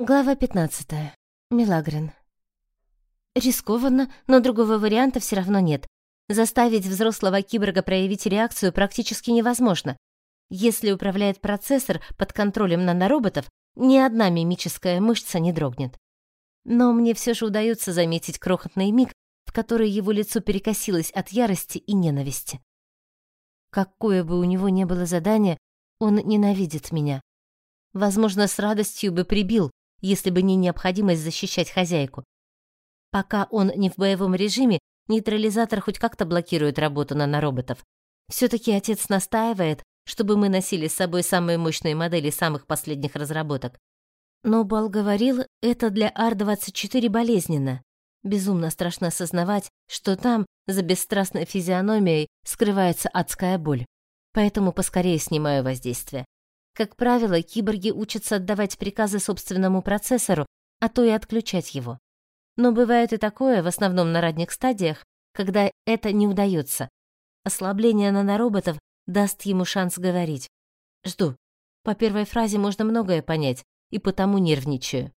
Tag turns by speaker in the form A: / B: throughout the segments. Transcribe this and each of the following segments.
A: Глава 15. Милагрен. Рискованно, но другого варианта все равно нет. Заставить взрослого киборга проявить реакцию практически невозможно. Если управляет процессор под контролем нанороботов, ни одна мимическая мышца не дрогнет. Но мне все же удается заметить крохотный миг, в который его лицо перекосилось от ярости и ненависти. Какое бы у него ни было задание, он ненавидит меня. Возможно, с радостью бы прибил, если бы не необходимость защищать хозяйку. Пока он не в боевом режиме, нейтрализатор хоть как-то блокирует работу нанороботов. Все-таки отец настаивает, чтобы мы носили с собой самые мощные модели самых последних разработок. Но Бал говорил, это для Ар-24 болезненно. Безумно страшно осознавать, что там, за бесстрастной физиономией, скрывается адская боль. Поэтому поскорее снимаю воздействие. Как правило, киборги учатся отдавать приказы собственному процессору, а то и отключать его. Но бывает и такое, в основном на ранних стадиях, когда это не удается. Ослабление нанороботов даст ему шанс говорить. Жду. По первой фразе можно многое понять, и потому нервничаю.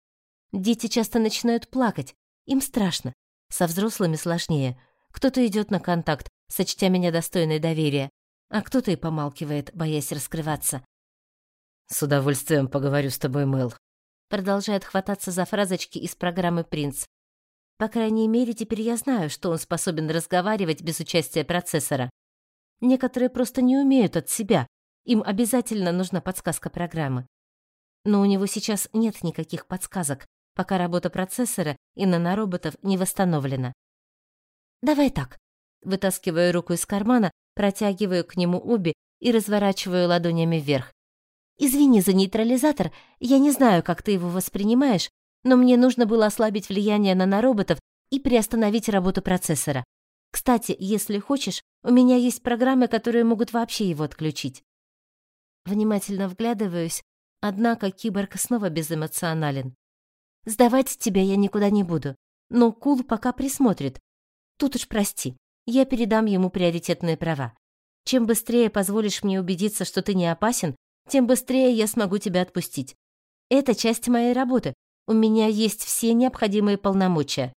A: Дети часто начинают плакать, им страшно. Со взрослыми сложнее. Кто-то идет на контакт, сочтя меня достойной доверия, а кто-то и помалкивает, боясь раскрываться.
B: «С удовольствием поговорю с тобой, Мэл»,
A: продолжает хвататься за фразочки из программы «Принц». По крайней мере, теперь я знаю, что он способен разговаривать без участия процессора. Некоторые просто не умеют от себя, им обязательно нужна подсказка программы. Но у него сейчас нет никаких подсказок, пока работа процессора и нанороботов не восстановлена. «Давай так». Вытаскиваю руку из кармана, протягиваю к нему обе и разворачиваю ладонями вверх. Извини за нейтрализатор, я не знаю, как ты его воспринимаешь, но мне нужно было ослабить влияние на нароботов и приостановить работу процессора. Кстати, если хочешь, у меня есть программы, которые могут вообще его отключить. Внимательно вглядываюсь, однако киборг снова безэмоционален. Сдавать тебя я никуда не буду, но Кул пока присмотрит. Тут уж прости, я передам ему приоритетные права. Чем быстрее позволишь мне убедиться, что ты не опасен, тем быстрее я смогу тебя отпустить. Это часть моей работы. У меня есть все необходимые полномочия.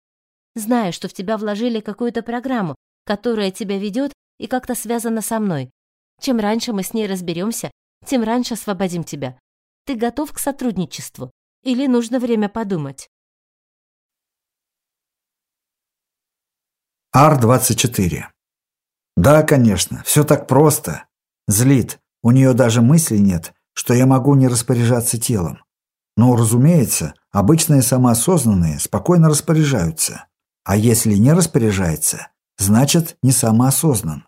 A: Знаю, что в тебя вложили какую-то программу, которая тебя ведет и как-то связана со мной. Чем раньше мы с ней разберемся, тем раньше освободим тебя. Ты готов к сотрудничеству? Или нужно время подумать?
C: Ар-24. Да, конечно, все так просто. Злит. У нее даже мысли нет, что я могу не распоряжаться телом. Но, разумеется, обычные самоосознанные спокойно распоряжаются. А если не распоряжается, значит, не самоосознан.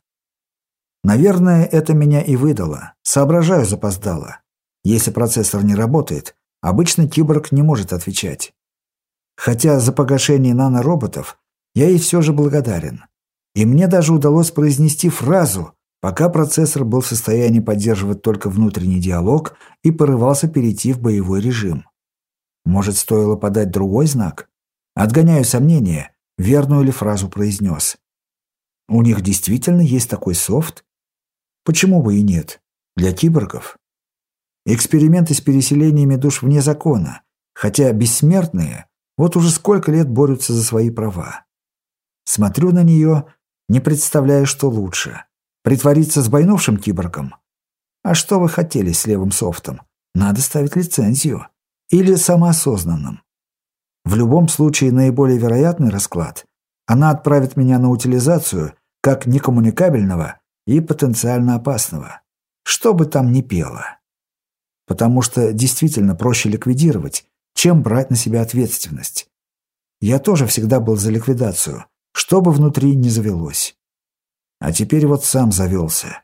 C: Наверное, это меня и выдало. Соображаю запоздало. Если процессор не работает, обычно киборг не может отвечать. Хотя за погашение нанороботов я ей все же благодарен. И мне даже удалось произнести фразу, пока процессор был в состоянии поддерживать только внутренний диалог и порывался перейти в боевой режим. Может, стоило подать другой знак? Отгоняю сомнения, верную ли фразу произнес. У них действительно есть такой софт? Почему бы и нет? Для киборгов? Эксперименты с переселениями душ вне закона, хотя бессмертные вот уже сколько лет борются за свои права. Смотрю на нее, не представляя, что лучше. Притвориться с бойнувшим киборгом? А что вы хотели с левым софтом? Надо ставить лицензию. Или самоосознанным. В любом случае наиболее вероятный расклад. Она отправит меня на утилизацию как некоммуникабельного и потенциально опасного. Что бы там ни пело. Потому что действительно проще ликвидировать, чем брать на себя ответственность. Я тоже всегда был за ликвидацию, что бы внутри не завелось. А теперь вот сам завелся.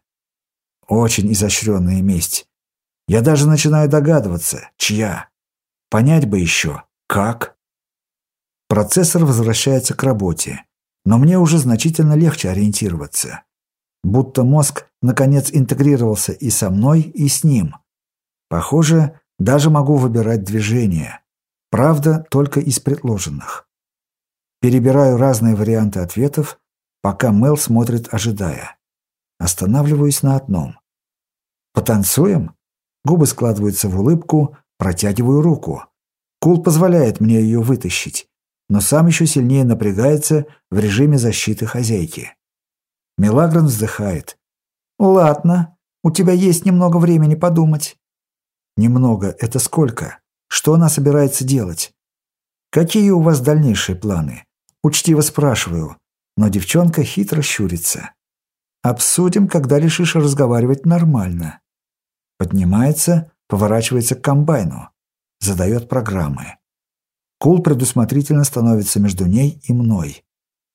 C: Очень изощренная месть. Я даже начинаю догадываться, чья. Понять бы еще, как. Процессор возвращается к работе, но мне уже значительно легче ориентироваться. Будто мозг наконец интегрировался и со мной, и с ним. Похоже, даже могу выбирать движения. Правда, только из предложенных. Перебираю разные варианты ответов пока Мел смотрит, ожидая. Останавливаюсь на одном. «Потанцуем?» Губы складываются в улыбку, протягиваю руку. Кул позволяет мне ее вытащить, но сам еще сильнее напрягается в режиме защиты хозяйки. Мелагран вздыхает. «Ладно, у тебя есть немного времени подумать». «Немного — это сколько? Что она собирается делать?» «Какие у вас дальнейшие планы?» Учтиво спрашиваю, но девчонка хитро щурится. «Обсудим, когда решишь разговаривать нормально». Поднимается, поворачивается к комбайну. Задает программы. Кул предусмотрительно становится между ней и мной.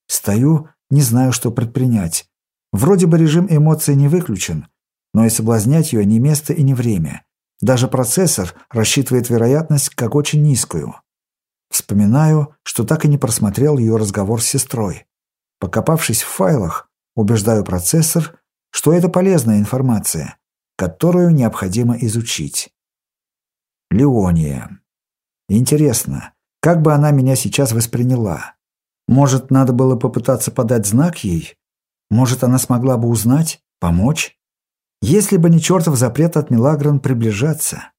C: Стою, не знаю, что предпринять. Вроде бы режим эмоций не выключен, но и соблазнять ее не место и не время. Даже процессор рассчитывает вероятность как очень низкую. Вспоминаю, что так и не просмотрел ее разговор с сестрой. Покопавшись в файлах, убеждаю процессор, что это полезная информация, которую необходимо изучить. Леония. Интересно, как бы она меня сейчас восприняла? Может, надо было попытаться подать знак ей? Может, она смогла бы узнать, помочь? Если бы не чертов запрет от Милагран приближаться.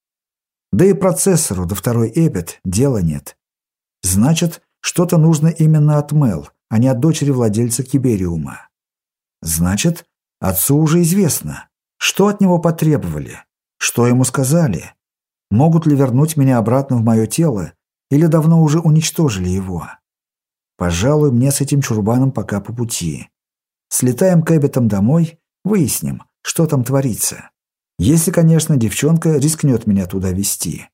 C: Да и процессору до второй Эбет дела нет. Значит, что-то нужно именно от Мел, а не от дочери владельца Кибериума. Значит, отцу уже известно, что от него потребовали, что ему сказали. Могут ли вернуть меня обратно в мое тело, или давно уже уничтожили его? Пожалуй, мне с этим чурбаном пока по пути. Слетаем к Эббетам домой, выясним, что там творится. Если, конечно, девчонка рискнет меня туда вести.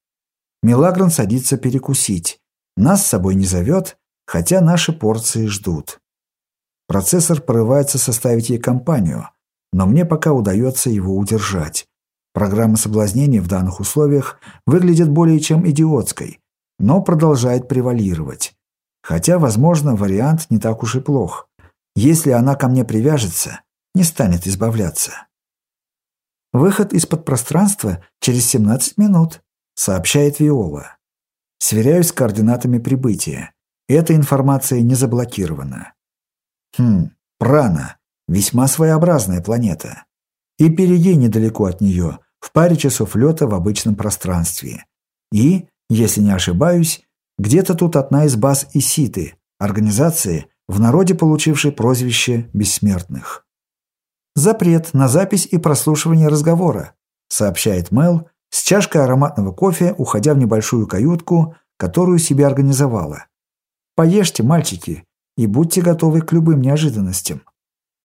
C: Милагран садится перекусить. Нас с собой не зовет, хотя наши порции ждут. Процессор порывается составить ей компанию, но мне пока удается его удержать. Программа соблазнения в данных условиях выглядит более чем идиотской, но продолжает превалировать. Хотя, возможно, вариант не так уж и плох. Если она ко мне привяжется, не станет избавляться. Выход из-под пространства через 17 минут, сообщает Виола. Сверяюсь с координатами прибытия. Эта информация не заблокирована. Хм, Прана. Весьма своеобразная планета. И Перигей недалеко от нее, в паре часов лета в обычном пространстве. И, если не ошибаюсь, где-то тут одна из баз Иситы, организации, в народе получившей прозвище «бессмертных». «Запрет на запись и прослушивание разговора», сообщает Мел, с чашкой ароматного кофе, уходя в небольшую каютку, которую себе организовала. «Поешьте, мальчики, и будьте готовы к любым неожиданностям».